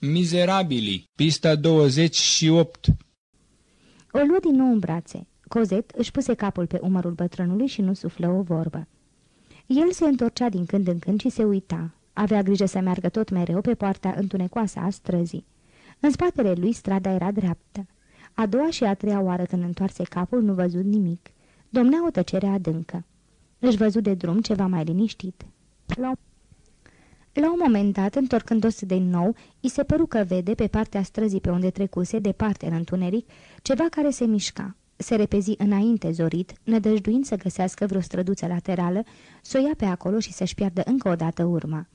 Mizerabili, pista 28 O luă din nou în brațe. Cozet își puse capul pe umărul bătrânului și nu suflă o vorbă. El se întorcea din când în când și se uita. Avea grijă să meargă tot mereu pe poarta întunecoasă a străzii. În spatele lui strada era dreaptă. A doua și a treia oară când întoarse capul nu văzut nimic. Domnea o tăcere adâncă. Își văzut de drum ceva mai liniștit. La, la un moment dat, întorcându-se de nou, îi se păru că vede pe partea străzii pe unde trecuse, departe în întuneric, ceva care se mișca. Se repezi înainte zorit, nădăjduind să găsească vreo străduță laterală, să o ia pe acolo și să-și piardă încă o dată urma.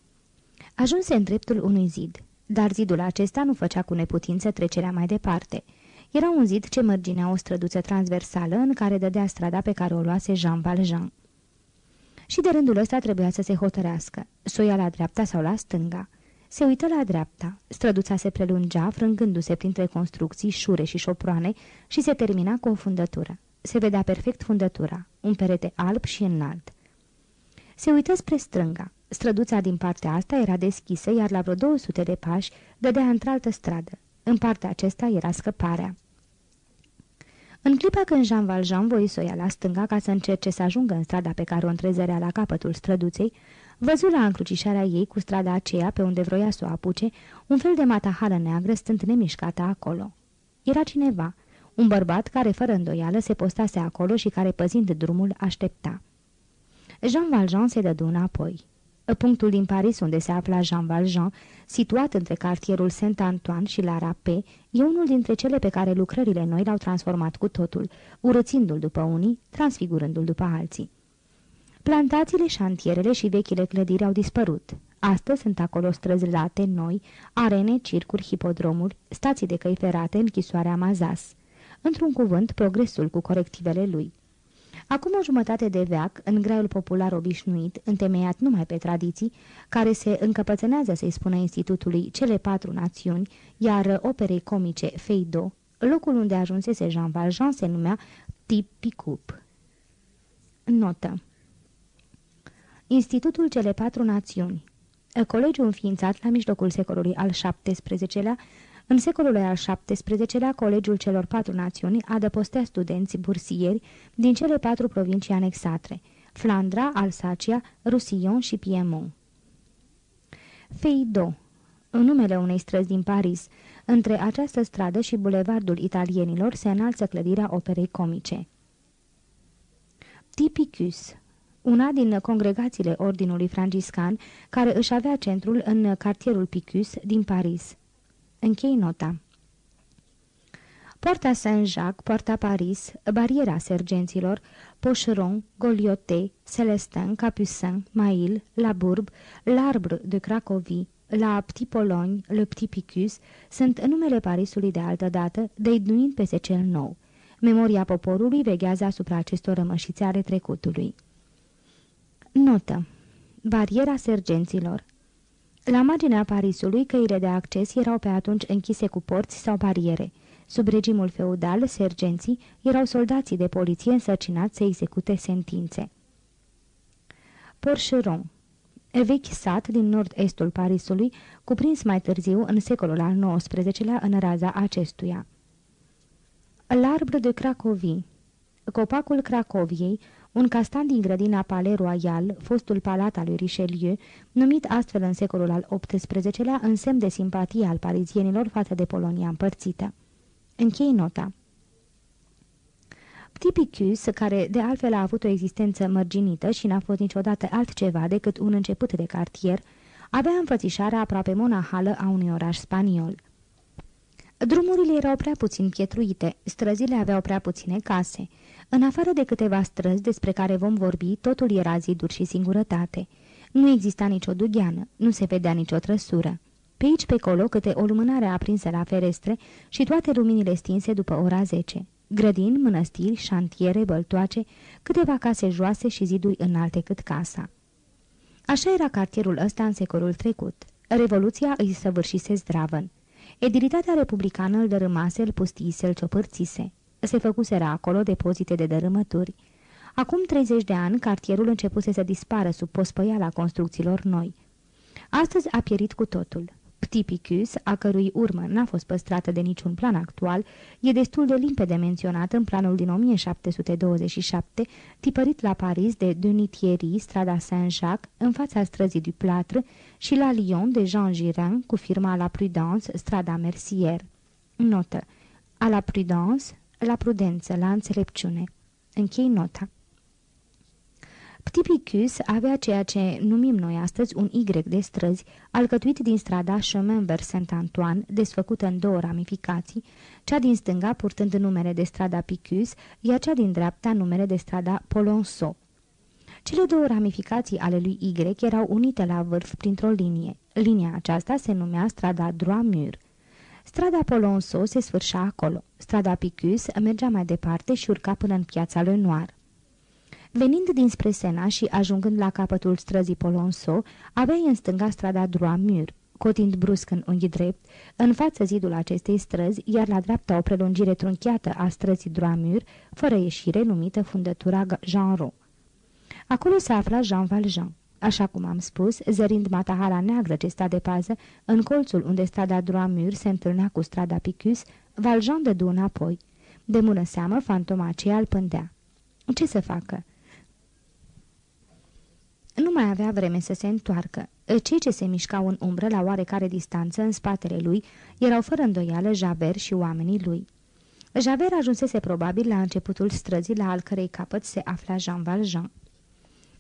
Ajunse în dreptul unui zid, dar zidul acesta nu făcea cu neputință trecerea mai departe. Era un zid ce mărginea o străduță transversală în care dădea strada pe care o luase Jean Valjean. Și de rândul ăsta trebuia să se hotărească, să o ia la dreapta sau la stânga. Se uită la dreapta. Străduța se prelungea, frângându-se printre construcții, șure și șoproane și se termina cu o fundătură. Se vedea perfect fundătura, un perete alb și înalt. Se uită spre strânga. Străduța din partea asta era deschisă, iar la vreo 200 de pași dădea într-altă stradă. În partea acesta era scăparea. În clipa când Jean Valjean voi să o ia la stânga ca să încerce să ajungă în strada pe care o întrezărea la capătul străduței, văzu la încrucișarea ei cu strada aceea pe unde vroia să o apuce, un fel de matahală neagră stând nemișcată acolo. Era cineva, un bărbat care fără îndoială se postase acolo și care păzind drumul aștepta. Jean Valjean se dădu înapoi. Punctul din Paris unde se afla Jean Valjean, situat între cartierul Saint-Antoine și la Rapé, e unul dintre cele pe care lucrările noi l-au transformat cu totul, urățindu-l după unii, transfigurându-l după alții. Plantațiile, șantierele și vechile clădiri au dispărut. Astăzi sunt acolo străzi late, noi, arene, circuri, hipodromuri, stații de căi ferate, închisoarea Mazas. Într-un cuvânt, progresul cu corectivele lui. Acum o jumătate de veac, în graiul popular obișnuit, întemeiat numai pe tradiții, care se încăpățânează să-i spună institutului cele patru națiuni, iar operei comice Feido, locul unde ajunsese Jean Valjean se numea Tipicup. Notă Institutul cele patru națiuni Colegiul înființat la mijlocul secolului al XVII-lea, în secolul al XVII-lea, Colegiul celor patru națiuni adăpostea studenți bursieri din cele patru provincii anexate, Flandra, Alsacia, Roussillon și Piemont. Feido, în numele unei străzi din Paris, între această stradă și bulevardul italienilor se înalță clădirea operei comice. Tipicus una din congregațiile ordinului franciscan, care își avea centrul în cartierul Picus din Paris. Închei nota. Poarta Saint-Jacques, Poarta Paris, Bariera Sergenților, Pocheron, Goliote, Celestin, Capucin, Mail, La Bourbe, l'Arbre de Cracovie, la Petit Pologne, Le Petit Picus, sunt numele Parisului de altă dată, deiduind peste cel nou. Memoria poporului veghează asupra acestor rămășițe ale trecutului. Notă. Bariera sergenților La marginea Parisului, căile de acces erau pe atunci închise cu porți sau bariere. Sub regimul feudal, sergenții erau soldații de poliție însărcinați să execute sentințe. Porcheron Vechi sat din nord-estul Parisului, cuprins mai târziu în secolul al XIX-lea în raza acestuia. L'arbre de Cracovie Copacul Cracoviei, un castan din grădina Palais Royal, fostul palat al lui Richelieu, numit astfel în secolul al XVIII-lea în semn de simpatie al parizienilor față de Polonia împărțită. Închei nota. Tipicus, care de altfel a avut o existență mărginită și n-a fost niciodată altceva decât un început de cartier, avea înfățișarea aproape monahală a unui oraș spaniol. Drumurile erau prea puțin pietruite, străzile aveau prea puține case. În afară de câteva străzi despre care vom vorbi, totul era ziduri și singurătate. Nu exista nicio dugheană, nu se vedea nicio trăsură. Pe aici, pe colo, câte o lumânare aprinsă la ferestre și toate luminile stinse după ora 10. Grădini, mănăstiri, șantiere, băltoace, câteva case joase și ziduri înalte cât casa. Așa era cartierul ăsta în secolul trecut. Revoluția îi săvârșise zdravăn. Edilitatea republicană îl dărâmase, îl pustise, îl ciopărțise. Se făcuseră acolo depozite de dărâmături. Acum 30 de ani, cartierul începuse să dispară sub pospăiala construcțiilor noi. Astăzi a pierit cu totul. Ptipicus, a cărui urmă n-a fost păstrată de niciun plan actual, e destul de limpede menționat în planul din 1727, tipărit la Paris de Denis Thierry, strada Saint-Jacques, în fața străzii du Plâtre, și la Lyon de Jean Girin, cu firma La Prudence, strada Mercier. Notă. A la Prudence, la prudență, la înțelepciune. Închei nota. Ptipicus avea ceea ce numim noi astăzi un Y de străzi, alcătuit din strada Chemin vers Saint-Antoine, desfăcută în două ramificații, cea din stânga purtând numele de strada Picus, iar cea din dreapta numele de strada Polonceau. Cele două ramificații ale lui Y erau unite la vârf printr-o linie. Linia aceasta se numea strada Droit-Mur. Strada Polonceau se sfârșea acolo. Strada Picus mergea mai departe și urca până în piața lui Noir. Venind dinspre Sena și ajungând la capătul străzii Polonso, aveai în stânga strada Droit-Mur, cotind brusc în unghi drept, în față zidul acestei străzi, iar la dreapta o prelungire trunchiată a străzii Droit-Mur, fără ieșire, numită fundătura Jean Acolo se afla Jean Valjean. Așa cum am spus, zărind matahara neagră ce sta de pază, în colțul unde strada Droit-Mur se întâlnea cu strada Picus, Valjean dădu înapoi. De mână seamă, fantoma aceea îl pândea. Ce să facă? Nu mai avea vreme să se întoarcă. Cei ce se mișcau în umbră la oarecare distanță în spatele lui erau fără îndoială Javert și oamenii lui. Javert ajunsese probabil la începutul străzii la al cărei capăt se afla Jean Valjean.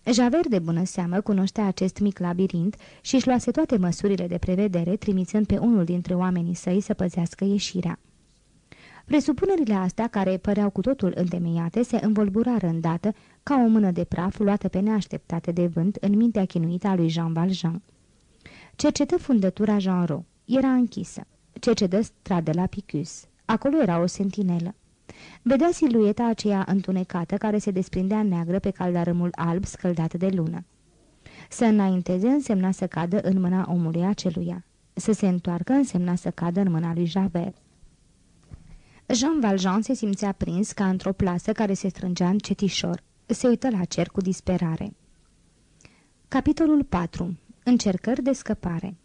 Javert de bună seamă cunoștea acest mic labirint și își luase toate măsurile de prevedere, trimițând pe unul dintre oamenii săi să păzească ieșirea. Presupunerile astea, care păreau cu totul întemeiate, se învolburară îndată ca o mână de praf luată pe neașteptate de vânt în mintea chinuită a lui Jean Valjean. Cercetă fundătura Jean Ro. Era închisă. Cercetă strada la Picus. Acolo era o sentinelă. Vedea silueta aceea întunecată care se desprindea neagră pe caldarâmul alb scăldat de lună. Să înainteze însemna să cadă în mâna omului aceluia. Să se întoarcă însemna să cadă în mâna lui Javert. Jean Valjean se simțea prins ca într-o plasă care se strângea în cetișor. Se uită la cer cu disperare. Capitolul 4. Încercări de scăpare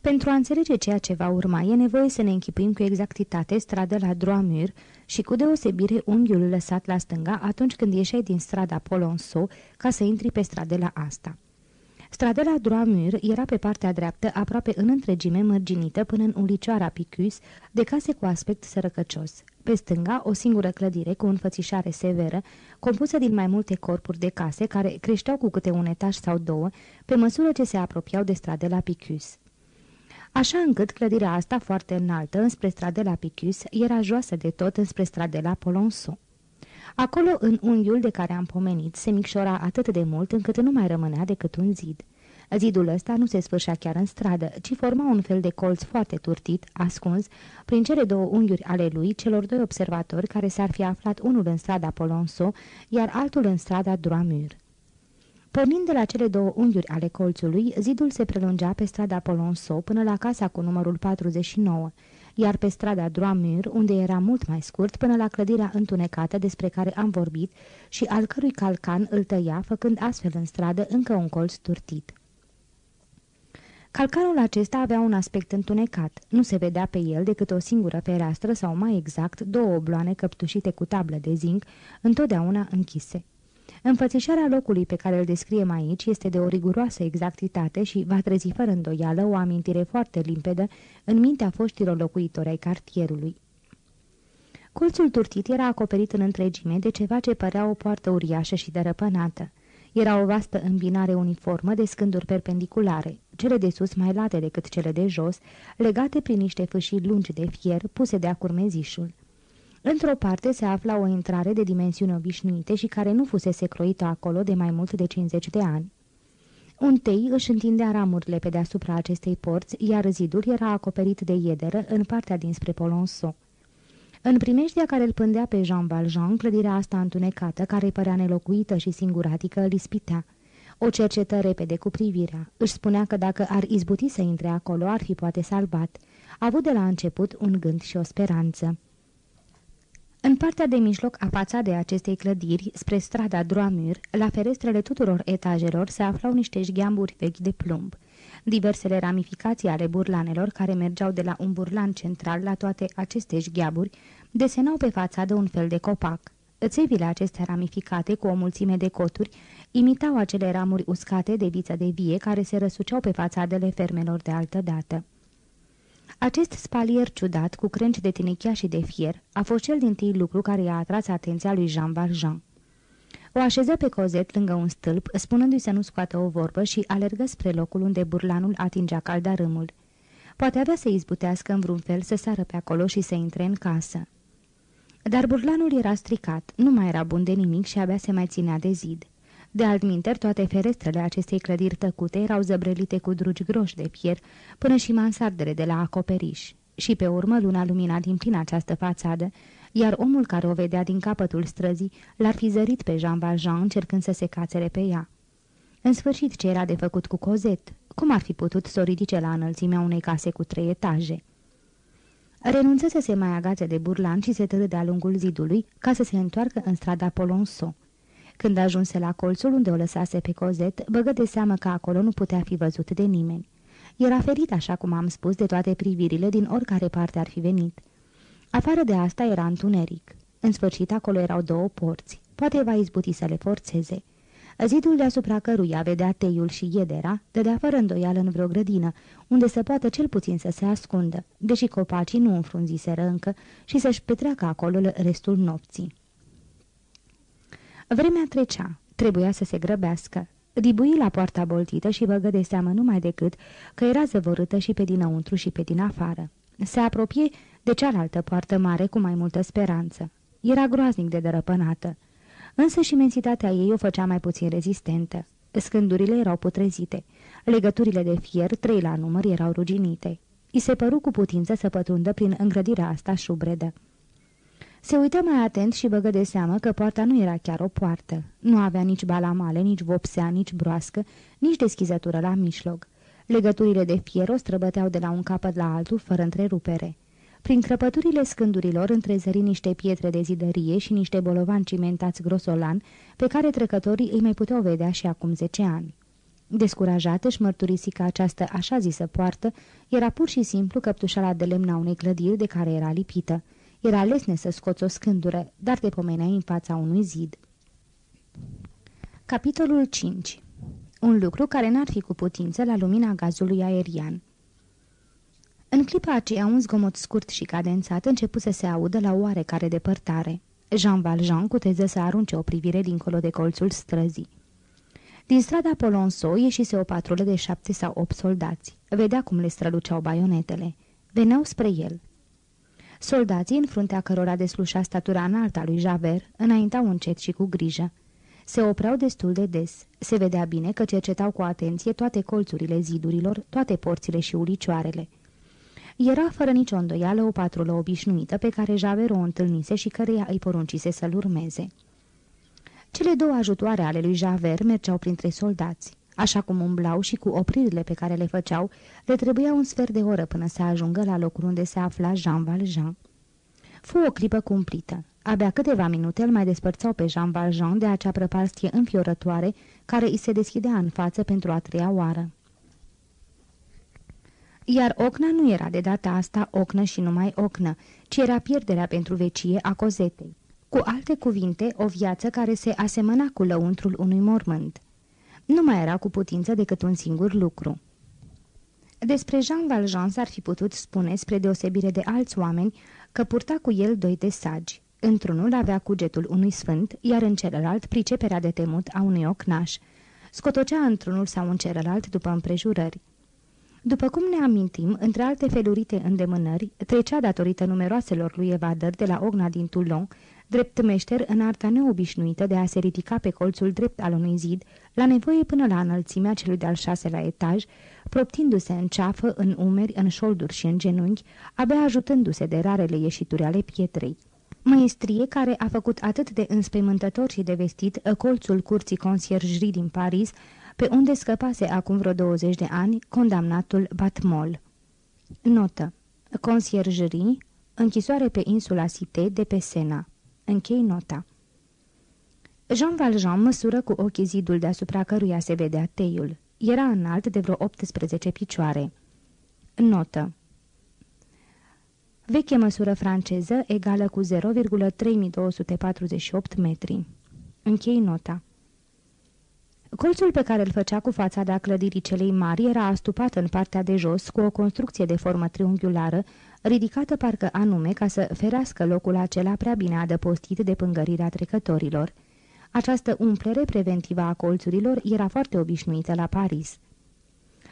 Pentru a înțelege ceea ce va urma, e nevoie să ne închipuim cu exactitate strada la Droamur și cu deosebire unghiul lăsat la stânga atunci când ieșeai din strada Polonceau ca să intri pe stradela asta. Stradela Droamur era pe partea dreaptă, aproape în întregime mărginită până în ulicioara Picus, de case cu aspect sărăcăcios. Pe stânga, o singură clădire cu înfățișare severă, compusă din mai multe corpuri de case care creșteau cu câte un etaj sau două, pe măsură ce se apropiau de stradela Picus. Așa încât clădirea asta foarte înaltă, înspre stradela Picus, era joasă de tot înspre stradela Polonceau. Acolo, în unghiul de care am pomenit, se micșora atât de mult încât nu mai rămânea decât un zid. Zidul ăsta nu se sfârșea chiar în stradă, ci forma un fel de colț foarte turtit, ascuns, prin cele două unghiuri ale lui, celor doi observatori care s-ar fi aflat unul în strada Polonso, iar altul în strada Droamur. Pornind de la cele două unghiuri ale colțului, zidul se prelungea pe strada Polonso până la casa cu numărul 49, iar pe strada Droamur, unde era mult mai scurt, până la clădirea întunecată despre care am vorbit și al cărui calcan îl tăia, făcând astfel în stradă încă un colț turtit. Calcanul acesta avea un aspect întunecat. Nu se vedea pe el decât o singură fereastră sau, mai exact, două obloane căptușite cu tablă de zinc, întotdeauna închise. Înfățișarea locului pe care îl descriem aici este de o riguroasă exactitate și va trezi fără îndoială o amintire foarte limpedă în mintea foștilor locuitori ai cartierului. Colțul turtit era acoperit în întregime de ceva ce părea o poartă uriașă și dărăpânată. Era o vastă îmbinare uniformă de scânduri perpendiculare, cele de sus mai late decât cele de jos, legate prin niște fâșii lungi de fier puse de acurmezișul. Într-o parte se afla o intrare de dimensiuni obișnuite și care nu fusese croită acolo de mai mult de 50 de ani. Un tei își întindea ramurile pe deasupra acestei porți, iar zidul era acoperit de iederă în partea dinspre Polonceau. În primejdea care îl pândea pe Jean Valjean, clădirea asta întunecată, care părea nelocuită și singuratică, îl ispitea. O cercetă repede cu privirea. Își spunea că dacă ar izbuti să intre acolo, ar fi poate salvat. A avut de la început un gând și o speranță. În partea de mijloc a fațadei acestei clădiri, spre strada Droamur, la ferestrele tuturor etajelor se aflau niște șgheamburi vechi de plumb. Diversele ramificații ale burlanelor, care mergeau de la un burlan central la toate aceste șgheaburi, desenau pe fațadă un fel de copac. Țevile acestea ramificate, cu o mulțime de coturi, imitau acele ramuri uscate de viță de vie care se răsuceau pe fațadele fermelor de altă dată. Acest spalier ciudat, cu crengi de tinechia și de fier, a fost cel din tâi lucru care i-a atras atenția lui Jean Valjean. O așeză pe cozet lângă un stâlp, spunându-i să nu scoată o vorbă și alergă spre locul unde burlanul atingea caldarâmul. Poate avea să izbutească în vreun fel să sară pe acolo și să intre în casă. Dar burlanul era stricat, nu mai era bun de nimic și abia se mai ținea de zid. De altminteri, toate ferestrele acestei clădiri tăcute erau zăbrelite cu drugi groși de fier, până și mansardele de la acoperiș. Și pe urmă luna lumina din plin această fațadă, iar omul care o vedea din capătul străzii l-ar fi zărit pe Jean Valjean încercând să se cațere pe ea. În sfârșit, ce era de făcut cu Cozet? Cum ar fi putut să o ridice la înălțimea unei case cu trei etaje? Renunță să se mai agațe de burlan și se târâ de-a lungul zidului ca să se întoarcă în strada Polonso. Când ajunse la colțul unde o lăsase pe Cozet, băgă de seamă că acolo nu putea fi văzut de nimeni. Era ferit, așa cum am spus, de toate privirile din oricare parte ar fi venit. Afară de asta era întuneric. În sfârșit, acolo erau două porți. Poate va izbuti să le forțeze. Zidul deasupra căruia vedea teiul și iedera, dădea fără îndoială în vreo grădină, unde să poată cel puțin să se ascundă, deși copacii nu înfrunziseră încă și să-și petreacă acolo restul nopții. Vremea trecea, trebuia să se grăbească. Dibui la poarta boltită și băgă de seamă numai decât că era zăvorâtă și pe dinăuntru și pe din afară. Se apropie de cealaltă poartă mare cu mai multă speranță. Era groaznic de dărăpânată. Însă și mensitatea ei o făcea mai puțin rezistentă. Scândurile erau putrezite. Legăturile de fier, trei la număr, erau ruginite. I se păru cu putință să pătrundă prin îngrădirea asta șubredă. Se uită mai atent și băgă de seamă că poarta nu era chiar o poartă. Nu avea nici balamale, nici vopsea, nici broască, nici deschizătură la mijloc. Legăturile de fier o străbăteau de la un capăt la altul, fără întrerupere. Prin crăpăturile scândurilor întrezări niște pietre de zidărie și niște bolovani cimentați grosolan, pe care trecătorii îi mai puteau vedea și acum zece ani. Descurajată își mărturisi că această așa zisă poartă era pur și simplu căptușala de lemn a unei clădiri de care era lipită. Era lesne să scoți o scândură, dar te pomeneai în fața unui zid. Capitolul 5 Un lucru care n-ar fi cu putință la lumina gazului aerian. În clipa aceea, un zgomot scurt și cadențat început să se audă la oarecare depărtare. Jean Valjean cuteză să arunce o privire dincolo de colțul străzii. Din strada Polonso ieșise o patrulă de șapte sau opt soldați. Vedea cum le străluceau baionetele. Veneau spre el. Soldații, în fruntea cărora deslușa statura înaltă a lui Javert, înaintau încet și cu grijă. Se opreau destul de des. Se vedea bine că cercetau cu atenție toate colțurile zidurilor, toate porțile și ulicioarele. Era fără nicio îndoială o patrulă obișnuită pe care Javert o întâlnise și căreia îi poruncise să-l urmeze. Cele două ajutoare ale lui Javert mergeau printre soldați. Așa cum umblau și cu opririle pe care le făceau, le trebuia un sfert de oră până să ajungă la locul unde se afla Jean Valjean. Fu o clipă cumplită. Abia câteva minute îl mai despărțau pe Jean Valjean de acea prăpastie înfiorătoare care îi se deschidea în față pentru a treia oară. Iar ocna nu era de data asta ocnă și numai ocnă, ci era pierderea pentru vecie a cozetei. Cu alte cuvinte, o viață care se asemăna cu lăuntrul unui mormânt. Nu mai era cu putință decât un singur lucru. Despre Jean Valjean s-ar fi putut spune, spre deosebire de alți oameni, că purta cu el doi de sagi. Într-unul avea cugetul unui sfânt, iar în celălalt priceperea de temut a unui ocnaș. Scotocea într-unul sau în celălalt după împrejurări. După cum ne amintim, între alte felurite îndemânări, trecea datorită numeroaselor lui evadări de la ogna din Toulon, drept meșter în arta neobișnuită de a se ridica pe colțul drept al unui zid, la nevoie până la înălțimea celui de-al șaselea etaj, proptindu-se în ceafă, în umeri, în șolduri și în genunchi, abia ajutându-se de rarele ieșituri ale pietrei. Măestrie care a făcut atât de înspăimântător și de vestit colțul curții conciergerii din Paris, pe unde scăpase acum vreo 20 de ani condamnatul Batmol. Notă. Conciergerie, închisoare pe insula Cité de pe Sena. Închei nota. Jean Valjean măsură cu ochii zidul deasupra căruia se vedea teiul. Era înalt de vreo 18 picioare. Notă Veche măsură franceză egală cu 0,3248 metri. Închei nota. Colțul pe care îl făcea cu fațada clădirii celei mari era astupat în partea de jos cu o construcție de formă triunghiulară, ridicată parcă anume ca să ferească locul acela prea bine adăpostit de pângărirea trecătorilor. Această umplere preventivă a colțurilor era foarte obișnuită la Paris.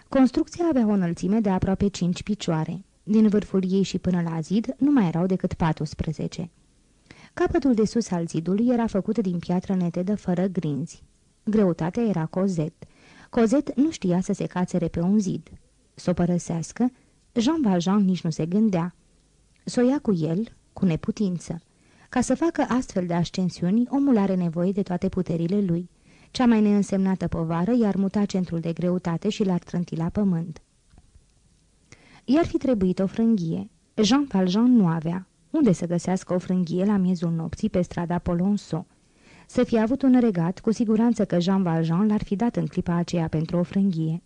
Construcția avea o înălțime de aproape 5 picioare. Din vârful ei și până la zid nu mai erau decât 14. Capătul de sus al zidului era făcut din piatră netedă fără grinzi. Greutatea era Cozet. Cozet nu știa să se cațere pe un zid. Să o părăsească, Jean Valjean nici nu se gândea. Să o ia cu el, cu neputință. Ca să facă astfel de ascensiuni, omul are nevoie de toate puterile lui. Cea mai neînsemnată povară i-ar muta centrul de greutate și l-ar trânti la pământ. I-ar fi trebuit o frânghie. Jean Valjean nu avea. Unde să găsească o frânghie la miezul nopții pe strada Polonceau? Să fie avut un regat, cu siguranță că Jean Valjean l-ar fi dat în clipa aceea pentru o frânghie.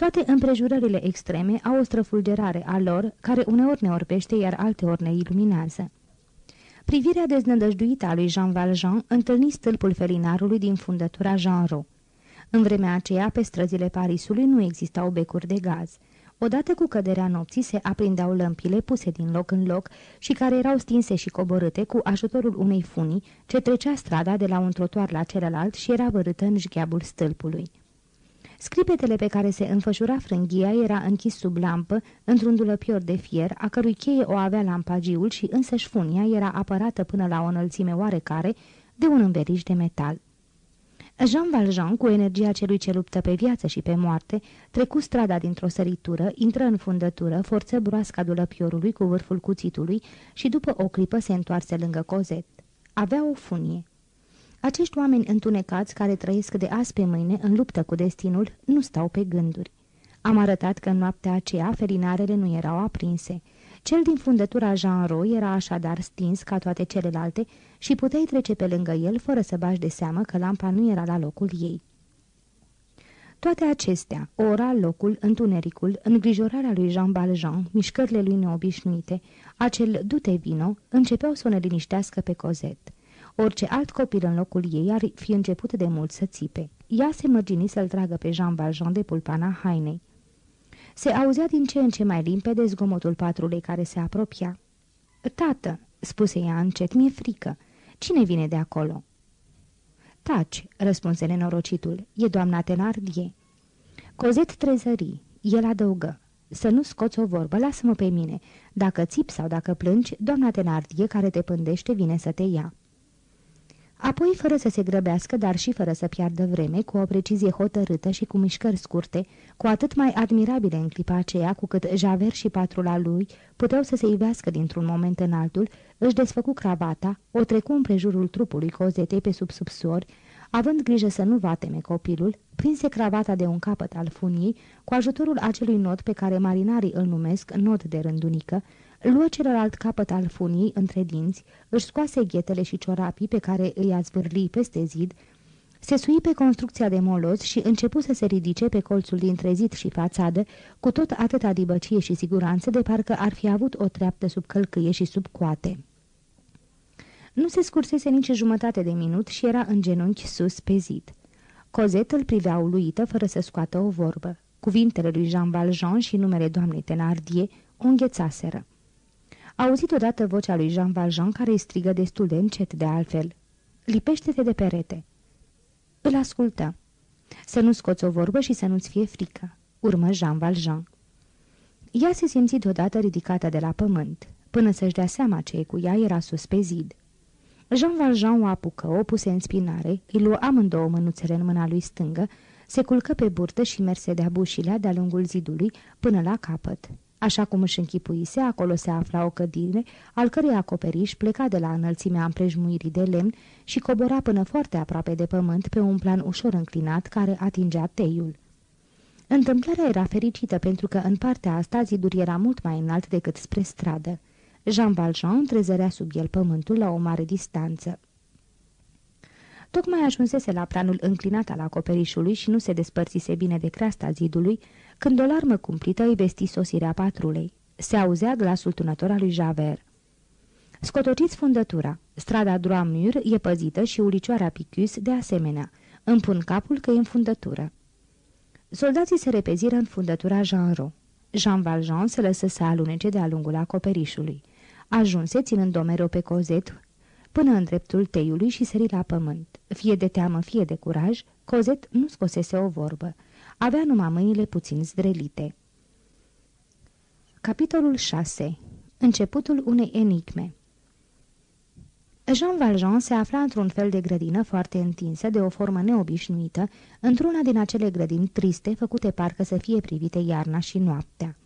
Toate împrejurările extreme au o străfulgerare a lor, care uneori ne orbește, iar alteori ne iluminează. Privirea deznădăjduită a lui Jean Valjean întâlni stâlpul felinarului din fundătura Jean Rou. În vremea aceea, pe străzile Parisului nu existau becuri de gaz. Odată cu căderea nopții se aprindeau lămpile puse din loc în loc și care erau stinse și coborâte cu ajutorul unei funii ce trecea strada de la un trotuar la celălalt și era vărâtă în jgheabul stâlpului. Scripetele pe care se înfășura frânghia era închis sub lampă, într-un dulăpior de fier, a cărui cheie o avea lampagiul și însăși funia era apărată până la o înălțime oarecare de un înveriș de metal. Jean Valjean, cu energia celui ce luptă pe viață și pe moarte, trecu strada dintr-o săritură, intră în fundătură, forță broasca dulăpiorului cu vârful cuțitului și după o clipă se întoarse lângă Cozet. Avea o funie. Acești oameni întunecați care trăiesc de azi pe mâine în luptă cu destinul nu stau pe gânduri. Am arătat că în noaptea aceea felinarele nu erau aprinse. Cel din fundătura Jean Roy era așadar stins ca toate celelalte și puteai trece pe lângă el fără să bași de seamă că lampa nu era la locul ei. Toate acestea, ora, locul, întunericul, îngrijorarea lui Jean Valjean, mișcările lui neobișnuite, acel dute vino, începeau să o liniștească pe cozet. Orice alt copil în locul ei ar fi început de mult să țipe. Ea se mărgini să-l tragă pe Jean Valjean de pulpana hainei. Se auzea din ce în ce mai limpede zgomotul patrulei care se apropia. Tată!" spuse ea încet, mi-e frică. Cine vine de acolo?" Taci!" răspunse nenorocitul. E doamna Tenardie." Cozet trezării. El adăugă. Să nu scoți o vorbă, lasă-mă pe mine. Dacă țip sau dacă plângi, doamna Tenardie care te pândește vine să te ia." Apoi, fără să se grăbească, dar și fără să piardă vreme, cu o precizie hotărâtă și cu mișcări scurte, cu atât mai admirabile în clipa aceea, cu cât Javert și patrula lui puteau să se ivească dintr-un moment în altul, își desfăcu cravata, o trecu împrejurul trupului cozetei pe sub subsori, având grijă să nu vateme copilul, prinse cravata de un capăt al funiei, cu ajutorul acelui nod pe care marinarii îl numesc nod de rândunică, luă celălalt capăt al funii între dinți, își scoase ghetele și ciorapii pe care îi a zvârli peste zid, se sui pe construcția de moloz și începu să se ridice pe colțul dintre zid și fațadă, cu tot atâta dibăcie și siguranță de parcă ar fi avut o treaptă sub călcâie și sub coate. Nu se scursese nici jumătate de minut și era în genunchi sus pe zid. Cozet îl privea uluită fără să scoată o vorbă. Cuvintele lui Jean Valjean și numele doamnei Tenardie o înghețaseră. A auzit odată vocea lui Jean Valjean care îi strigă destul de încet de altfel. Lipește-te de perete. Îl ascultă. Să nu scoți o vorbă și să nu-ți fie frică. Urmă Jean Valjean. Ea se simți deodată ridicată de la pământ. Până să-și dea seama ce e cu ea, era sus pe zid. Jean Valjean o apucă, o puse în spinare, îi luă amândouă mânuțele în mâna lui stângă, se culcă pe burtă și merse de-a bușilea de-a lungul zidului până la capăt. Așa cum își închipuise, acolo se afla o cădire, al cărei acoperiș pleca de la înălțimea împrejmuirii de lemn și cobora până foarte aproape de pământ pe un plan ușor înclinat care atingea teiul. Întâmplarea era fericită pentru că în partea asta zidul era mult mai înalt decât spre stradă. Jean Valjean trezărea sub el pământul la o mare distanță. Tocmai ajunsese la planul înclinat al acoperișului și nu se despărțise bine de creasta zidului, când o larmă cumplită îi vesti sosirea patrulei. Se auzea glasul tunător al lui Javert. Scotociți fundătura. Strada Droamur e păzită și ulicioara Picus de asemenea. Îmi pun capul că e în fundătură. Soldații se repeziră în fundătura Jean Jean Valjean se lăsă să alunece de-a lungul acoperișului. Ajunse, ținând domero pe cozet, până în dreptul teiului și sări la pământ. Fie de teamă, fie de curaj, Cozet nu scosese o vorbă. Avea numai mâinile puțin zdrelite. Capitolul 6. Începutul unei enigme Jean Valjean se afla într-un fel de grădină foarte întinsă, de o formă neobișnuită, într-una din acele grădini triste, făcute parcă să fie privite iarna și noaptea.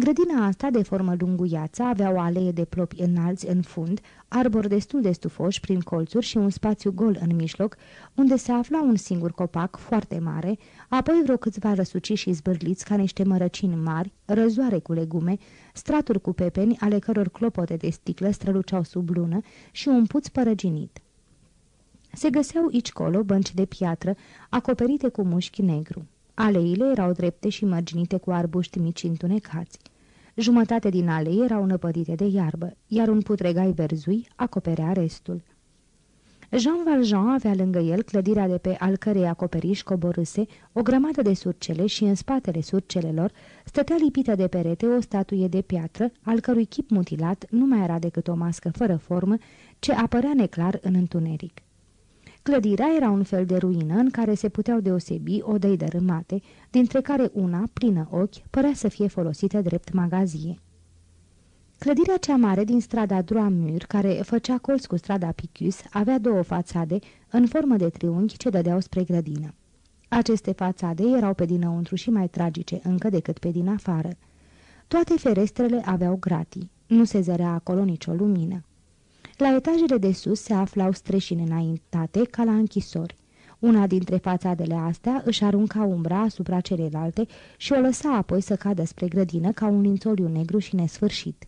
Grădina asta, de formă lunguiață, avea o alee de plopi înalți în fund, arbori destul de stufoși prin colțuri și un spațiu gol în mijloc, unde se afla un singur copac foarte mare, apoi vreo câțiva răsuciși și zbârliți ca niște mărăcini mari, răzoare cu legume, straturi cu pepeni ale căror clopote de sticlă străluceau sub lună și un puț părăginit. Se găseau aici colo bănci de piatră, acoperite cu mușchi negru. Aleile erau drepte și mărginite cu arbuști mici întunecați. Jumătate din alei erau năpădite de iarbă, iar un putregai verzui acoperea restul. Jean Valjean avea lângă el clădirea de pe al cărei acoperiș coborâse o grămadă de surcele și în spatele surcelelor stătea lipită de perete o statuie de piatră, al cărui chip mutilat nu mai era decât o mască fără formă, ce apărea neclar în întuneric. Clădirea era un fel de ruină în care se puteau deosebi odăi dărâmate, dintre care una, plină ochi, părea să fie folosită drept magazie. Clădirea cea mare din strada Droamur, care făcea colț cu strada Picus, avea două fațade în formă de triunghi ce dădeau spre grădină. Aceste fațade erau pe dinăuntru și mai tragice încă decât pe din afară. Toate ferestrele aveau gratii. Nu se zărea acolo nicio lumină. La etajele de sus se aflau streșini înaintate ca la închisori. Una dintre fațadele astea își arunca umbra asupra celelalte și o lăsa apoi să cadă spre grădină ca un lințoliu negru și nesfârșit.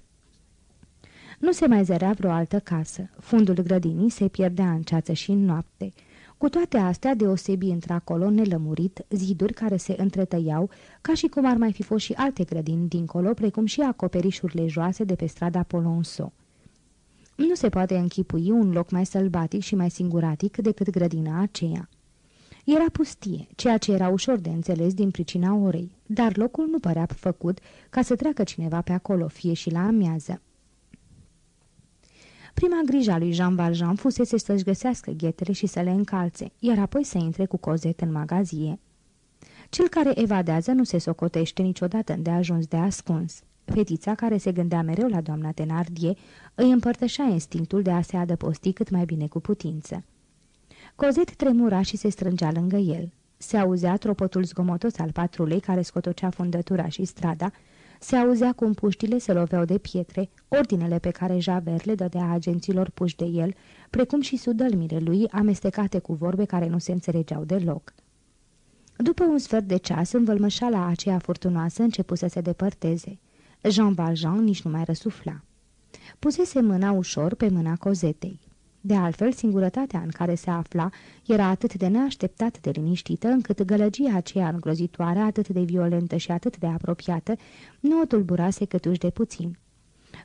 Nu se mai zărea vreo altă casă. Fundul grădinii se pierdea în ceață și în noapte. Cu toate astea deosebi într-acolo nelămurit ziduri care se întretăiau, ca și cum ar mai fi fost și alte grădini dincolo, precum și acoperișurile joase de pe strada Polonso. Nu se poate închipui un loc mai sălbatic și mai singuratic decât grădina aceea. Era pustie, ceea ce era ușor de înțeles din pricina orei, dar locul nu părea făcut ca să treacă cineva pe acolo, fie și la amiază. Prima grijă a lui Jean Valjean fusese să-și găsească ghetele și să le încalțe, iar apoi să intre cu cozet în magazie. Cel care evadează nu se socotește niciodată de ajuns de ascuns. Fetița, care se gândea mereu la doamna Tenardie, îi împărtășea instinctul de a se adăposti cât mai bine cu putință. Cozet tremura și se strângea lângă el. Se auzea tropotul zgomotos al patrulei care scotocea fundătura și strada, se auzea cum puștile se loveau de pietre, ordinele pe care Javert le dădea agenților puși de el, precum și sudălmire lui amestecate cu vorbe care nu se înțelegeau deloc. După un sfert de ceas, învălmășala aceea furtunoasă începu să se depărteze. Jean Valjean nici nu mai răsufla. Pusese mâna ușor pe mâna cozetei. De altfel, singurătatea în care se afla era atât de neașteptat de liniștită, încât gălăgia aceea îngrozitoare, atât de violentă și atât de apropiată, nu o tulburase câtuși de puțin.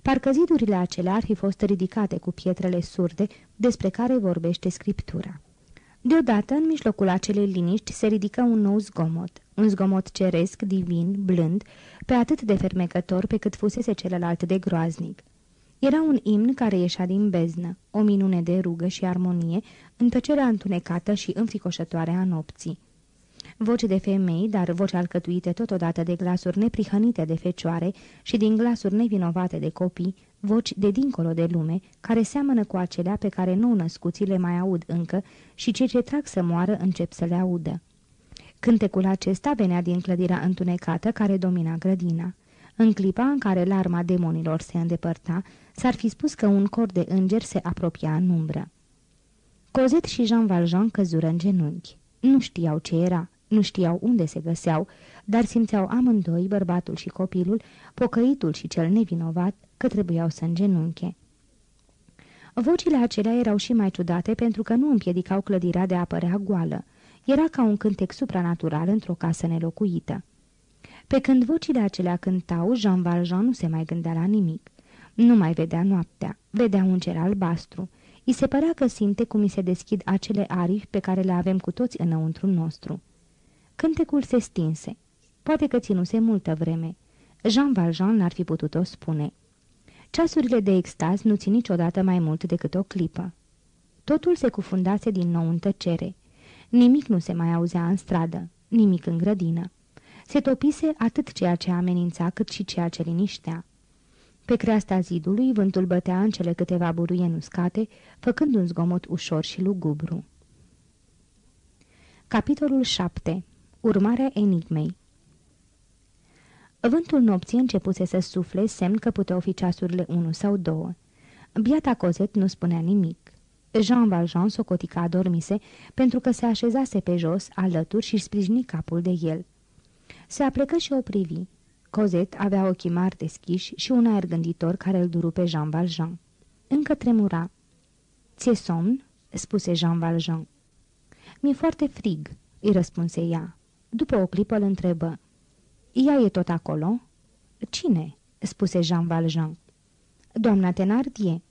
Parcă zidurile acelea ar fi fost ridicate cu pietrele surde despre care vorbește scriptura. Deodată, în mijlocul acelei liniști, se ridică un nou zgomot, un zgomot ceresc, divin, blând, pe atât de fermecător pe cât fusese celălalt de groaznic. Era un imn care ieșea din beznă, o minune de rugă și armonie, în tăcerea întunecată și înfricoșătoare a nopții. Voci de femei, dar voci alcătuite totodată de glasuri neprihănite de fecioare și din glasuri nevinovate de copii, voci de dincolo de lume, care seamănă cu acelea pe care nou născuții le mai aud încă și cei ce trag să moară încep să le audă. Cântecul acesta venea din clădirea întunecată care domina grădina. În clipa în care larma demonilor se îndepărta, s-ar fi spus că un cor de îngeri se apropia în umbră. Cozet și Jean Valjean căzură în genunchi. Nu știau ce era, nu știau unde se găseau, dar simțeau amândoi, bărbatul și copilul, pocăitul și cel nevinovat, că trebuiau să îngenunche. Vocile acelea erau și mai ciudate pentru că nu împiedicau clădirea de a apărea goală. Era ca un cântec supranatural într-o casă nelocuită. Pe când vocile acelea cântau, Jean Valjean nu se mai gândea la nimic. Nu mai vedea noaptea, vedea un cer albastru. I se părea că simte cum îi se deschid acele aripi pe care le avem cu toți înăuntru nostru. Cântecul se stinse. Poate că ținuse multă vreme. Jean Valjean n-ar fi putut-o spune. Ceasurile de extaz nu țin niciodată mai mult decât o clipă. Totul se cufundase din nou în tăcere. Nimic nu se mai auzea în stradă, nimic în grădină. Se topise atât ceea ce amenința cât și ceea ce liniștea. Pe creasta zidului, vântul bătea în cele câteva buruie uscate, făcând un zgomot ușor și lugubru. Capitolul 7. Urmarea enigmei Vântul nopții începuse să sufle, semn că puteau fi ceasurile unu sau două. Biata Cozet nu spunea nimic. Jean Valjean socotica adormise pentru că se așezase pe jos, alături și sprijini capul de el. Se aplecă și o privi. Cozet avea ochii mari deschiși și un aer gânditor care îl duru pe Jean Valjean. Încă tremura. Ție somn?" spuse Jean Valjean. Mi-e foarte frig," îi răspunse ea. După o clipă îl întrebă. Ea e tot acolo?" Cine?" spuse Jean Valjean. Doamna Tenardier."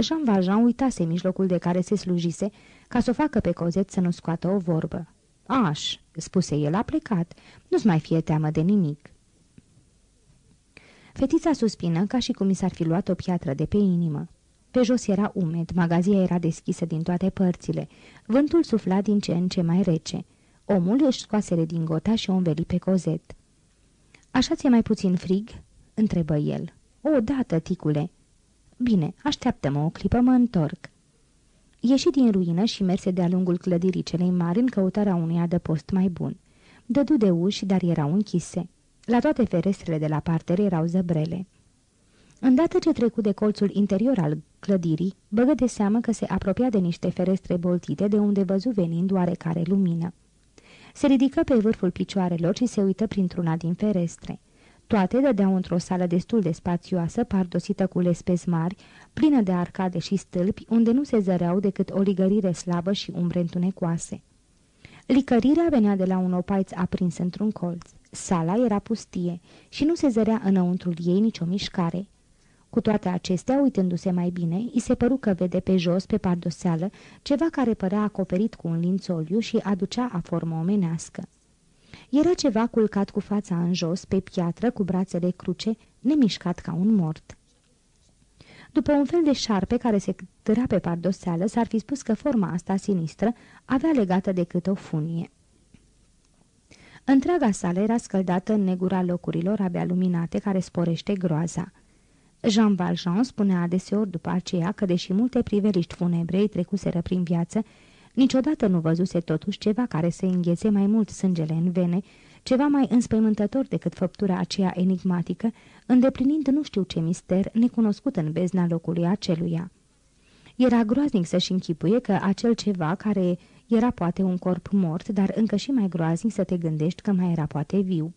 Jean Valjean uitase mijlocul de care se slujise ca să o facă pe Cozet să nu scoată o vorbă. Aș," spuse el, a plecat. Nu-ți mai fie teamă de nimic." Fetița suspină ca și cum i s-ar fi luat o piatră de pe inimă. Pe jos era umed, magazia era deschisă din toate părțile. Vântul sufla din ce în ce mai rece. Omul își scoase gota și o înveli pe cozet. Așa ți-e mai puțin frig?" întrebă el. O, da, tăticule." Bine, așteaptă-mă o clipă, mă întorc." Ieși din ruină și merse de-a lungul clădirii celei mari în căutarea unui adăpost mai bun. Dădu de uși, dar erau închise. La toate ferestrele de la partere erau zăbrele. Îndată ce trecu de colțul interior al clădirii, băgă de seamă că se apropia de niște ferestre boltite de unde văzu venind oarecare lumină. Se ridică pe vârful picioarelor și se uită printr-una din ferestre. Toate dădeau într-o sală destul de spațioasă, pardosită cu lespezi mari, plină de arcade și stâlpi, unde nu se zăreau decât o ligărire slabă și umbre întunecoase. Licărirea venea de la un opaiț aprins într-un colț. Sala era pustie și nu se zărea înăuntrul ei nicio mișcare. Cu toate acestea, uitându-se mai bine, îi se păru că vede pe jos, pe pardoseală, ceva care părea acoperit cu un lințoliu și aducea a formă omenească. Era ceva culcat cu fața în jos, pe piatră, cu brațele cruce, nemișcat ca un mort. După un fel de șarpe care se târa pe pardoseală, s-ar fi spus că forma asta sinistră avea legată decât o funie. Întreaga sală era scăldată în negura locurilor abia luminate care sporește groaza. Jean Valjean spunea adeseori după aceea că, deși multe priveliști funebrei trecuseră prin viață, niciodată nu văzuse totuși ceva care să înghețe mai mult sângele în vene, ceva mai înspăimântător decât făptura aceea enigmatică, îndeplinind nu știu ce mister necunoscut în bezna locului aceluia. Era groaznic să-și închipuie că acel ceva care era poate un corp mort, dar încă și mai groaznic să te gândești că mai era poate viu.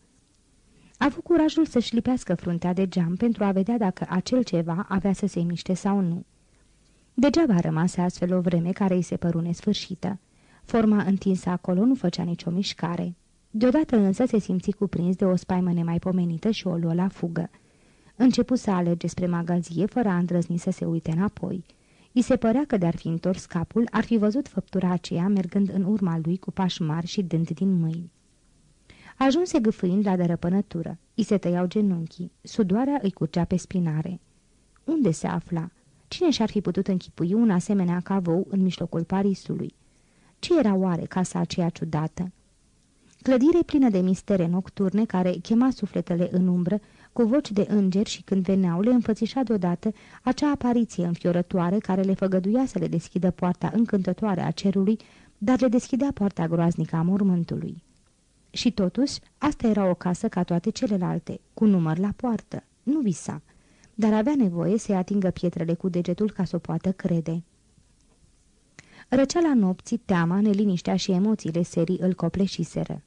A avut curajul să-și lipească fruntea de geam pentru a vedea dacă acel ceva avea să se miște sau nu. Degeaba rămase astfel o vreme care îi se păru nesfârșită. Forma întinsă acolo nu făcea nicio mișcare. Deodată însă se simți cuprins de o spaimă nemaipomenită și o luă la fugă. Începu să alerge spre magazie fără a îndrăzni să se uite înapoi. I se părea că de-ar fi întors capul, ar fi văzut făptura aceea mergând în urma lui cu pași mari și dând din mâini. Ajunse gâfâind la dărăpânătură. I se tăiau genunchii. Sudoarea îi curgea pe spinare. Unde se afla? Cine și-ar fi putut închipui un asemenea cavou în mijlocul Parisului? Ce era oare casa aceea ciudată? Clădire plină de mistere nocturne care chema sufletele în umbră, cu voci de îngeri și când veneau le înfățișa deodată acea apariție înfiorătoare care le făgăduia să le deschidă poarta încântătoare a cerului, dar le deschidea poarta groaznică a mormântului. Și totuși, asta era o casă ca toate celelalte, cu număr la poartă. Nu visa, dar avea nevoie să-i atingă pietrele cu degetul ca să o poată crede. Răceala nopții, teama, neliniștea și emoțiile serii îl copleșiseră.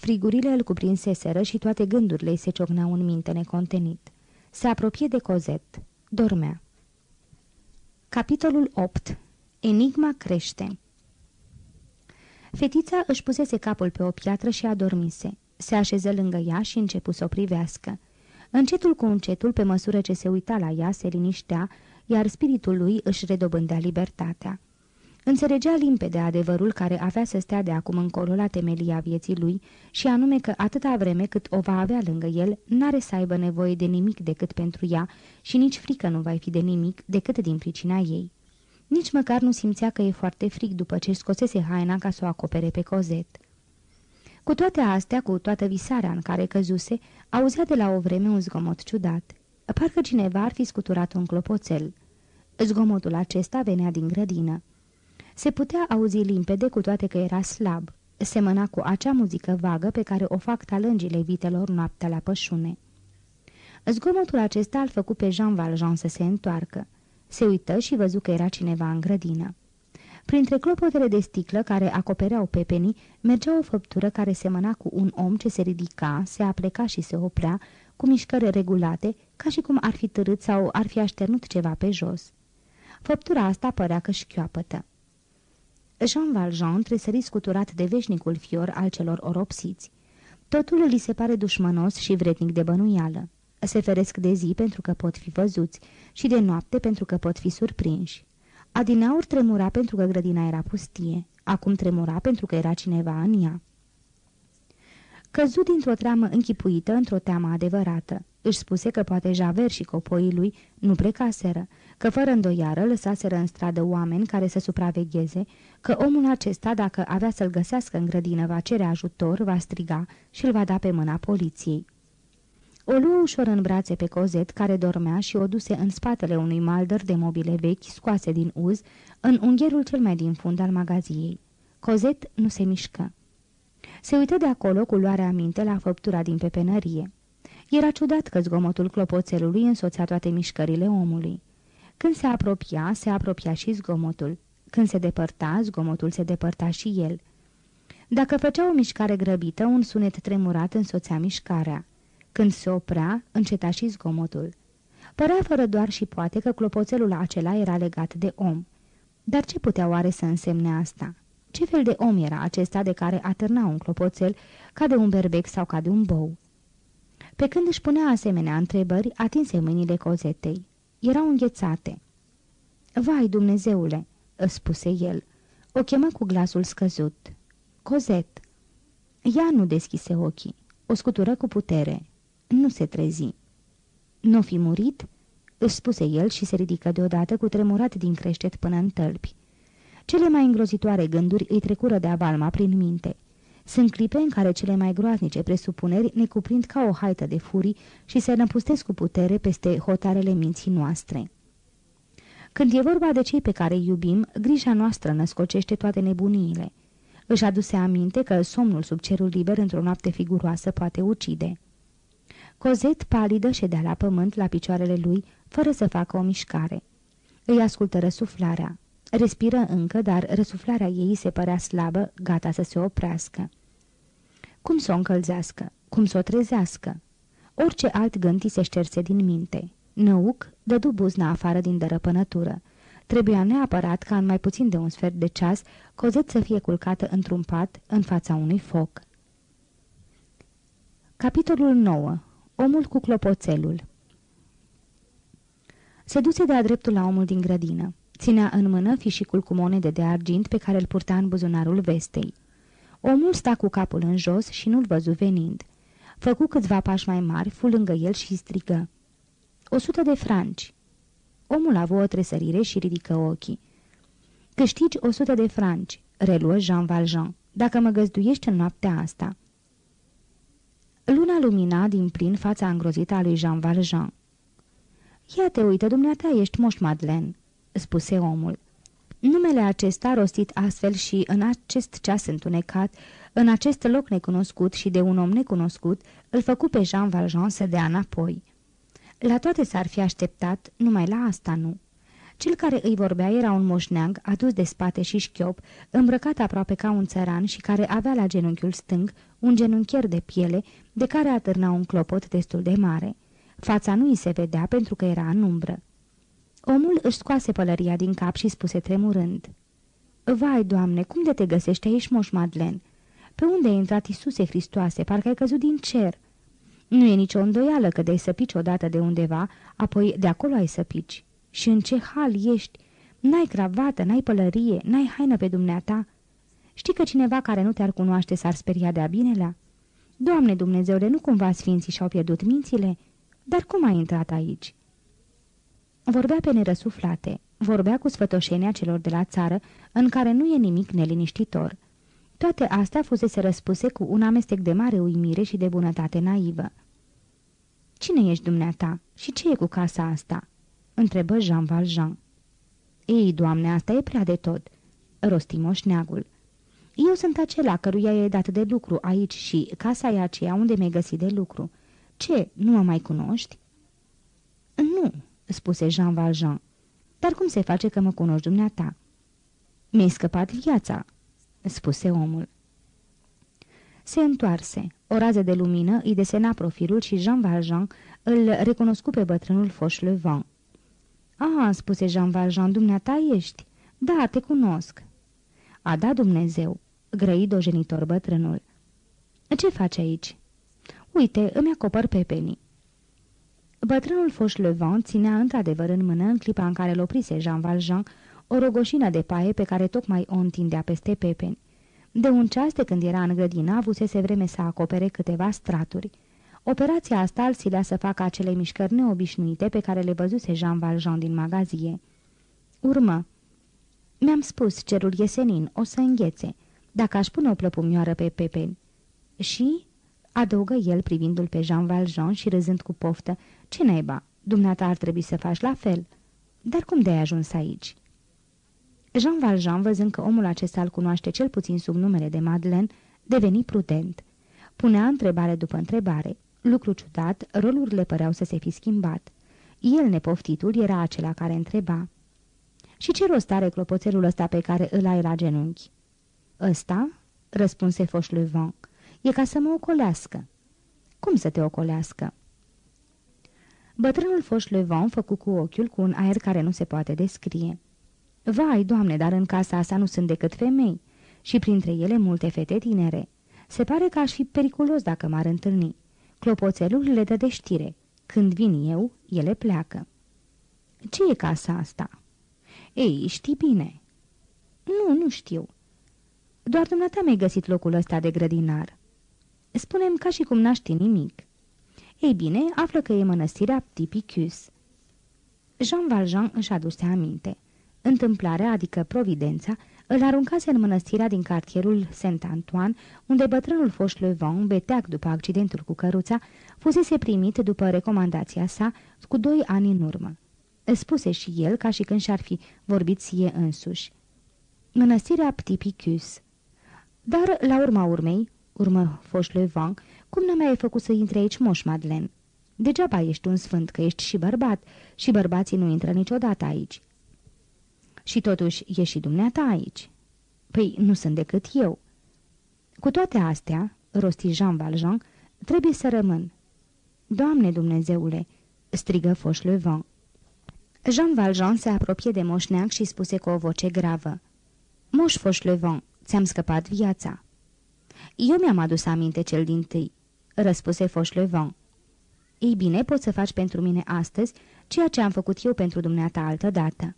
Frigurile îl cuprinseseră și toate gândurile îi se ciocneau în minte necontenit. Se apropie de Cozet. Dormea. Capitolul 8. Enigma crește Fetița își pusese capul pe o piatră și adormise. Se așeză lângă ea și începu să o privească. Încetul cu încetul, pe măsură ce se uita la ea, se liniștea, iar spiritul lui își redobândea libertatea. Înțelegea limpede adevărul care avea să stea de acum încolo la temelia vieții lui și anume că atâta vreme cât o va avea lângă el, n-are să aibă nevoie de nimic decât pentru ea și nici frică nu va fi de nimic decât din pricina ei. Nici măcar nu simțea că e foarte fric după ce scosese haina ca să o acopere pe cozet. Cu toate astea, cu toată visarea în care căzuse, auzea de la o vreme un zgomot ciudat. Parcă cineva ar fi scuturat un clopoțel. Zgomotul acesta venea din grădină. Se putea auzi limpede cu toate că era slab. Semăna cu acea muzică vagă pe care o fac talângile vitelor noaptea la pășune. Zgomotul acesta îl făcut pe Jean Valjean să se întoarcă. Se uită și văzu că era cineva în grădină. Printre clopotele de sticlă care acopereau pepenii, mergea o făptură care semăna cu un om ce se ridica, se apleca și se oprea, cu mișcări regulate, ca și cum ar fi târât sau ar fi așternut ceva pe jos. Făptura asta părea că șchioapătă. Jean Valjean tresări scuturat de veșnicul fior al celor oropsiți. Totul li se pare dușmănos și vrednic de bănuială. Se feresc de zi pentru că pot fi văzuți și de noapte pentru că pot fi surprinși. Adinaur tremura pentru că grădina era pustie, acum tremura pentru că era cineva în ea. Căzut dintr-o treamă închipuită într-o teamă adevărată. Își spuse că poate Javer și copoii lui nu plecaseră, că fără îndoiară lăsaseră în stradă oameni care să supravegheze, că omul acesta, dacă avea să-l găsească în grădină, va cere ajutor, va striga și îl va da pe mâna poliției. O luă ușor în brațe pe Cozet, care dormea și o duse în spatele unui maldăr de mobile vechi scoase din uz, în ungherul cel mai din fund al magaziei. Cozet nu se mișcă. Se uită de acolo cu luarea aminte la făptura din pepenărie. Era ciudat că zgomotul clopoțelului însoțea toate mișcările omului. Când se apropia, se apropia și zgomotul. Când se depărta, zgomotul se depărta și el. Dacă făcea o mișcare grăbită, un sunet tremurat însoțea mișcarea. Când se oprea, înceta și zgomotul. Părea fără doar și poate că clopoțelul acela era legat de om. Dar ce putea oare să însemne asta? Ce fel de om era acesta de care atârna un clopoțel ca de un berbec sau ca de un bou? Pe când își punea asemenea întrebări, atinse mâinile cozetei. Erau înghețate. Vai, Dumnezeule!" spuse el. O chemă cu glasul scăzut. Cozet! Ea nu deschise ochii. O scutură cu putere. Nu se trezi. Nu fi murit?" își spuse el și se ridică deodată cu tremurat din creștet până în tălpi. Cele mai îngrozitoare gânduri îi trecură de avalma prin minte. Sunt clipe în care cele mai groaznice presupuneri ne cuprind ca o haită de furii și se năpustesc cu putere peste hotarele minții noastre. Când e vorba de cei pe care îi iubim, grija noastră născocește toate nebuniile. Își aduse aminte că somnul sub cerul liber într-o noapte figuroasă poate ucide. Cozet, palidă, ședea la pământ la picioarele lui, fără să facă o mișcare. Îi ascultă răsuflarea. Respiră încă, dar răsuflarea ei se părea slabă, gata să se oprească. Cum să o încălzească? Cum să o trezească? Orice alt gând se șterse din minte. Năuc dădu buzna afară din dărăpănătură. Trebuia neapărat ca în mai puțin de un sfert de ceas Cozet să fie culcată într-un pat în fața unui foc. Capitolul 9 Omul cu clopoțelul Se duse de-a dreptul la omul din grădină. Ținea în mână fișicul cu monede de argint pe care îl purta în buzunarul vestei. Omul sta cu capul în jos și nu-l văzu venind. Făcu câțiva pași mai mari, fu lângă el și strigă. O sută de franci. Omul a avut o tresărire și ridică ochii. Câștigi o sută de franci, reluă Jean Valjean, dacă mă găzduiești în noaptea asta. Luna lumina din plin fața îngrozită a lui Jean Valjean. Ia te uită, dumneata, ești moș Madeleine," spuse omul. Numele acesta, rostit astfel și în acest ceas întunecat, în acest loc necunoscut și de un om necunoscut, îl făcu pe Jean Valjean să dea înapoi. La toate s-ar fi așteptat, numai la asta nu. Cel care îi vorbea era un moșneag adus de spate și șchiop, îmbrăcat aproape ca un țăran și care avea la genunchiul stâng un genunchier de piele de care atârna un clopot destul de mare. Fața nu îi se vedea pentru că era în umbră. Omul își scoase pălăria din cap și spuse tremurând. Vai, Doamne, cum de te găsești aici, moș Madlen? Pe unde ai intrat Iisuse Hristoase? Parcă ai căzut din cer." Nu e nicio îndoială că de-ai să pici odată de undeva, apoi de acolo ai să pici. Și în ce hal ești? N-ai cravată, n-ai pălărie, n-ai haină pe dumneata. Știi că cineva care nu te-ar cunoaște s-ar speria de-a binelea? Doamne Dumnezeule, nu cumva sfinții și-au pierdut mințile? Dar cum ai intrat aici?" Vorbea pe nerăsuflate, vorbea cu sfătoșenia celor de la țară, în care nu e nimic neliniștitor. Toate astea fusese răspuse cu un amestec de mare uimire și de bunătate naivă. Cine ești dumneata și ce e cu casa asta?" întrebă Jean Valjean. Ei, doamne, asta e prea de tot," rosti moșneagul. Eu sunt acela căruia e dat de lucru aici și casa e aceea unde mi-ai găsit de lucru. Ce, nu mă mai cunoști?" Nu," spuse Jean Valjean. Dar cum se face că mă cunoști dumneata?" Mi-ai scăpat viața," spuse omul. Se întoarse. O rază de lumină îi desena profilul și Jean Valjean îl recunoscu pe bătrânul Fauchelevent. Ah, spuse Jean Valjean, dumneata ești? Da, te cunosc." A da Dumnezeu," grăi dojenitor bătrânul. Ce faci aici?" Uite, îmi acopăr pepenii." Bătrânul Fauchelevent ținea într-adevăr în mână în clipa în care l oprise Jean Valjean o rogoșină de paie pe care tocmai o întindea peste pepeni. De un ceas de când era în grădina, avusese vreme să acopere câteva straturi. Operația asta îl silea să facă acele mișcări neobișnuite pe care le văzuse Jean Valjean din magazie. Urmă. Mi-am spus, cerul e senin, o să înghețe, dacă aș pune o plăpumioară pe pepeni. Și, adăugă el privindu-l pe Jean Valjean și râzând cu poftă, ce naiba, dumneata ar trebui să faci la fel. Dar cum de-ai ajuns aici?" Jean Valjean, văzând că omul acesta îl cunoaște cel puțin sub numele de Madeleine, deveni prudent. Punea întrebare după întrebare. Lucru ciudat, rolurile păreau să se fi schimbat. El, nepoftitul, era acela care întreba. Și ce rost are clopoțelul ăsta pe care îl ai la genunchi?" Ăsta?" răspunse Fauchelevent. E ca să mă ocolească." Cum să te ocolească?" Bătrânul Fauchelevent făcu cu ochiul cu un aer care nu se poate descrie. Vai, doamne, dar în casa asta nu sunt decât femei și printre ele multe fete tinere. Se pare că aș fi periculos dacă m-ar întâlni. Clopoțelul le dă de știre. Când vin eu, ele pleacă. Ce e casa asta? Ei, știi bine. Nu, nu știu. Doar dumneata mi-ai găsit locul ăsta de grădinar. Spunem ca și cum n-aș ști nimic. Ei bine, află că e mănăstirea Ptipicus. Jean Valjean își aduse aminte. Întâmplarea, adică providența, îl aruncase în mănăstirea din cartierul Saint-Antoine, unde bătrânul Fauchelevent, beteac după accidentul cu căruța, fusese primit după recomandația sa cu doi ani în urmă. Spuse și el ca și când și-ar fi vorbit sie însuși. Mănăstirea Ptipicus. Dar, la urma urmei, urmă Fauchelevent, cum n-am mai făcut să intre aici, moș Madeleine? Degeaba ești un sfânt, că ești și bărbat, și bărbații nu intră niciodată aici. Și totuși e și dumneata aici. Păi nu sunt decât eu. Cu toate astea, rosti Jean Valjean, trebuie să rămân. Doamne Dumnezeule, strigă Fauchelevent. Jean Valjean se apropie de moșneac și spuse cu o voce gravă. Moș Fauchelevent, ți-am scăpat viața. Eu mi-am adus aminte cel din tâi, răspuse Fauchelevent. Ei bine, poți să faci pentru mine astăzi ceea ce am făcut eu pentru dumneata altă dată.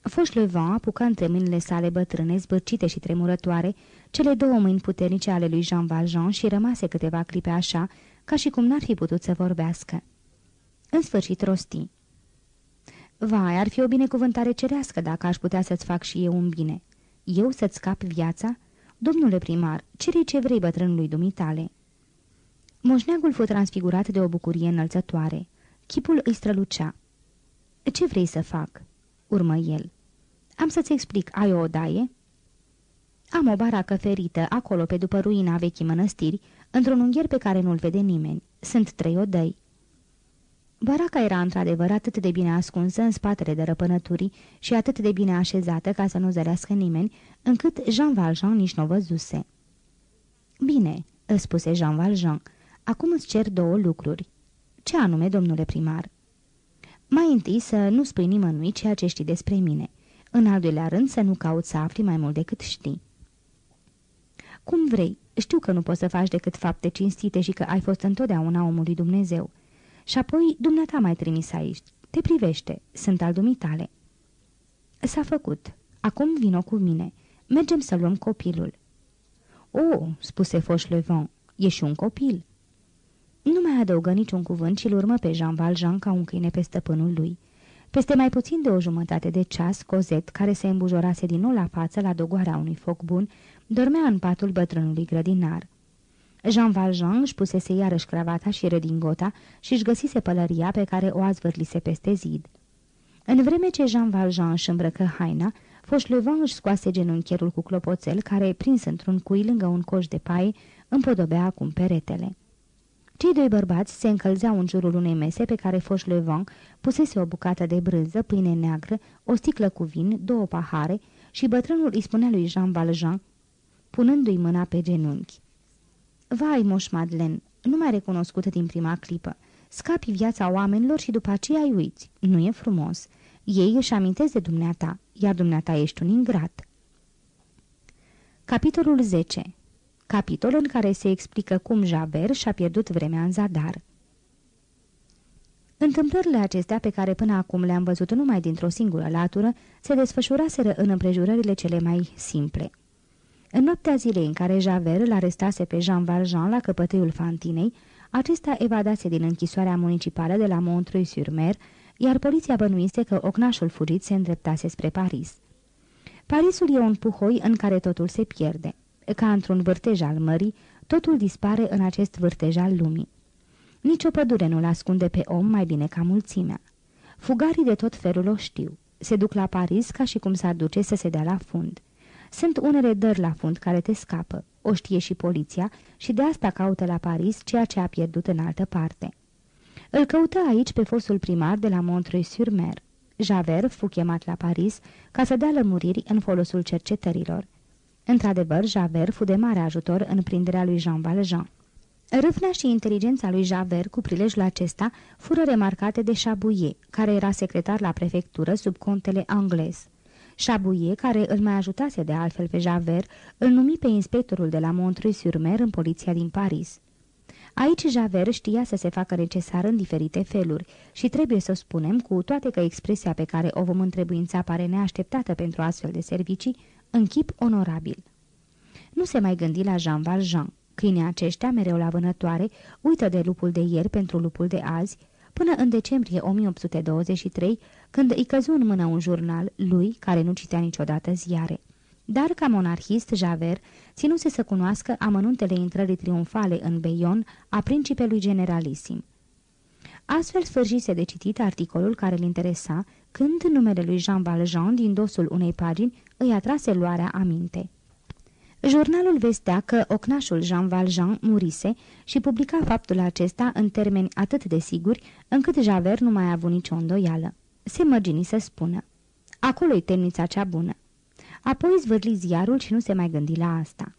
Fauchelevent apucă între mâinile sale bătrâne, zbârcite și tremurătoare, cele două mâini puternice ale lui Jean Valjean și rămase câteva clipe așa, ca și cum n-ar fi putut să vorbească. În sfârșit rosti. Vai, ar fi o binecuvântare cerească dacă aș putea să-ți fac și eu un bine. Eu să-ți scap viața? Domnule primar, cere ce vrei bătrânului dumitale. Moșneagul fu transfigurat de o bucurie înălțătoare. Chipul îi strălucea. Ce vrei să fac?" urmă el. Am să-ți explic, ai o odaie?" Am o baracă ferită, acolo pe după ruina vechii mănăstiri, într-un ungher pe care nu-l vede nimeni. Sunt trei odăi." Baraca era într-adevăr atât de bine ascunsă în spatele de răpânăturii și atât de bine așezată ca să nu zărească nimeni, încât Jean Valjean nici nu o văzuse. Bine," îți spuse Jean Valjean, acum îți cer două lucruri. Ce anume, domnule primar?" Mai întâi să nu spui nimănui ceea ce știi despre mine. În al doilea rând să nu cauți să afli mai mult decât știi." Cum vrei, știu că nu poți să faci decât fapte cinstite și că ai fost întotdeauna omul lui Dumnezeu." Și apoi, dumneata mai trimis aici. Te privește, sunt al dumitale." S-a făcut. Acum vino cu mine. Mergem să luăm copilul." O, oh, spuse Fauchelevent, e și un copil." Nu mai adăugă niciun cuvânt și îl urmă pe Jean Valjean ca un câine pe stăpânul lui. Peste mai puțin de o jumătate de ceas, Cozet, care se îmbujorase din nou la față la dogoarea unui foc bun, dormea în patul bătrânului grădinar. Jean Valjean își pusese iarăși cravata și redingota și își găsise pălăria pe care o azvârlise peste zid. În vreme ce Jean Valjean își îmbrăcă haina, Fauchelevent își scoase genuncherul cu clopoțel care, prins într-un cui lângă un coș de paie, împodobea acum peretele. Cei doi bărbați se încălzeau în jurul unei mese pe care Fauchelevent pusese o bucată de brânză, pâine neagră, o sticlă cu vin, două pahare și bătrânul îi spunea lui Jean Valjean, punându-i mâna pe genunchi. Vai, moș Madlen, nu mai recunoscut din prima clipă. Scapi viața oamenilor și după aceea îi uiți. Nu e frumos. Ei își amintesc de dumneata, iar dumneata ești un ingrat. Capitolul 10 Capitol în care se explică cum Javert și-a pierdut vremea în zadar. Întâmplările acestea, pe care până acum le-am văzut numai dintr-o singură latură, se desfășuraseră în împrejurările cele mai simple. În noaptea zilei în care Javert îl arestase pe Jean Valjean la căpătâiul Fantinei, acesta evadase din închisoarea municipală de la Montreuil-sur-Mer, iar poliția bănuise că ocnașul fugit se îndreptase spre Paris. Parisul e un puhoi în care totul se pierde. Ca într-un vârtej al mării, totul dispare în acest vârtej al lumii. Nici o pădure nu-l ascunde pe om mai bine ca mulțimea. Fugarii de tot felul o știu. Se duc la Paris ca și cum s-ar duce să se dea la fund. Sunt unele dări la fund care te scapă, o știe și poliția și de asta caută la Paris ceea ce a pierdut în altă parte. Îl căută aici pe fostul primar de la Montreuil-sur-Mer. Javert fu chemat la Paris ca să dea lămuriri în folosul cercetărilor. Într-adevăr, Javert fu de mare ajutor în prinderea lui Jean Valjean. Râvna și inteligența lui Javert cu prilejul acesta fură remarcate de Chabouillet, care era secretar la prefectură sub contele anglez. Chabouillet, care îl mai ajutase de altfel pe Javert, îl numi pe inspectorul de la Montreuil-sur-Mer în poliția din Paris. Aici Javert știa să se facă necesar în diferite feluri și trebuie să spunem, cu toate că expresia pe care o vom întrebuința pare neașteptată pentru astfel de servicii, în chip onorabil. Nu se mai gândi la Jean Valjean. Câinii aceștia, mereu la vânătoare, uită de lupul de ieri pentru lupul de azi, până în decembrie 1823, când îi căzu în mână un jurnal lui, care nu citea niciodată ziare. Dar, ca monarhist, Javert ținuse să cunoască amănuntele intrării triumfale în Beion a principelui generalisim. Astfel sfârșise de citit articolul care îl interesa, când numele lui Jean Valjean din dosul unei pagini îi atrase luarea aminte. Jurnalul vestea că ocnașul Jean Valjean murise și publica faptul acesta în termeni atât de siguri, încât Javert nu mai a avut nicio îndoială. Se mărgini să spună. Acolo-i temnița cea bună. Apoi zvârli ziarul și nu se mai gândi la asta.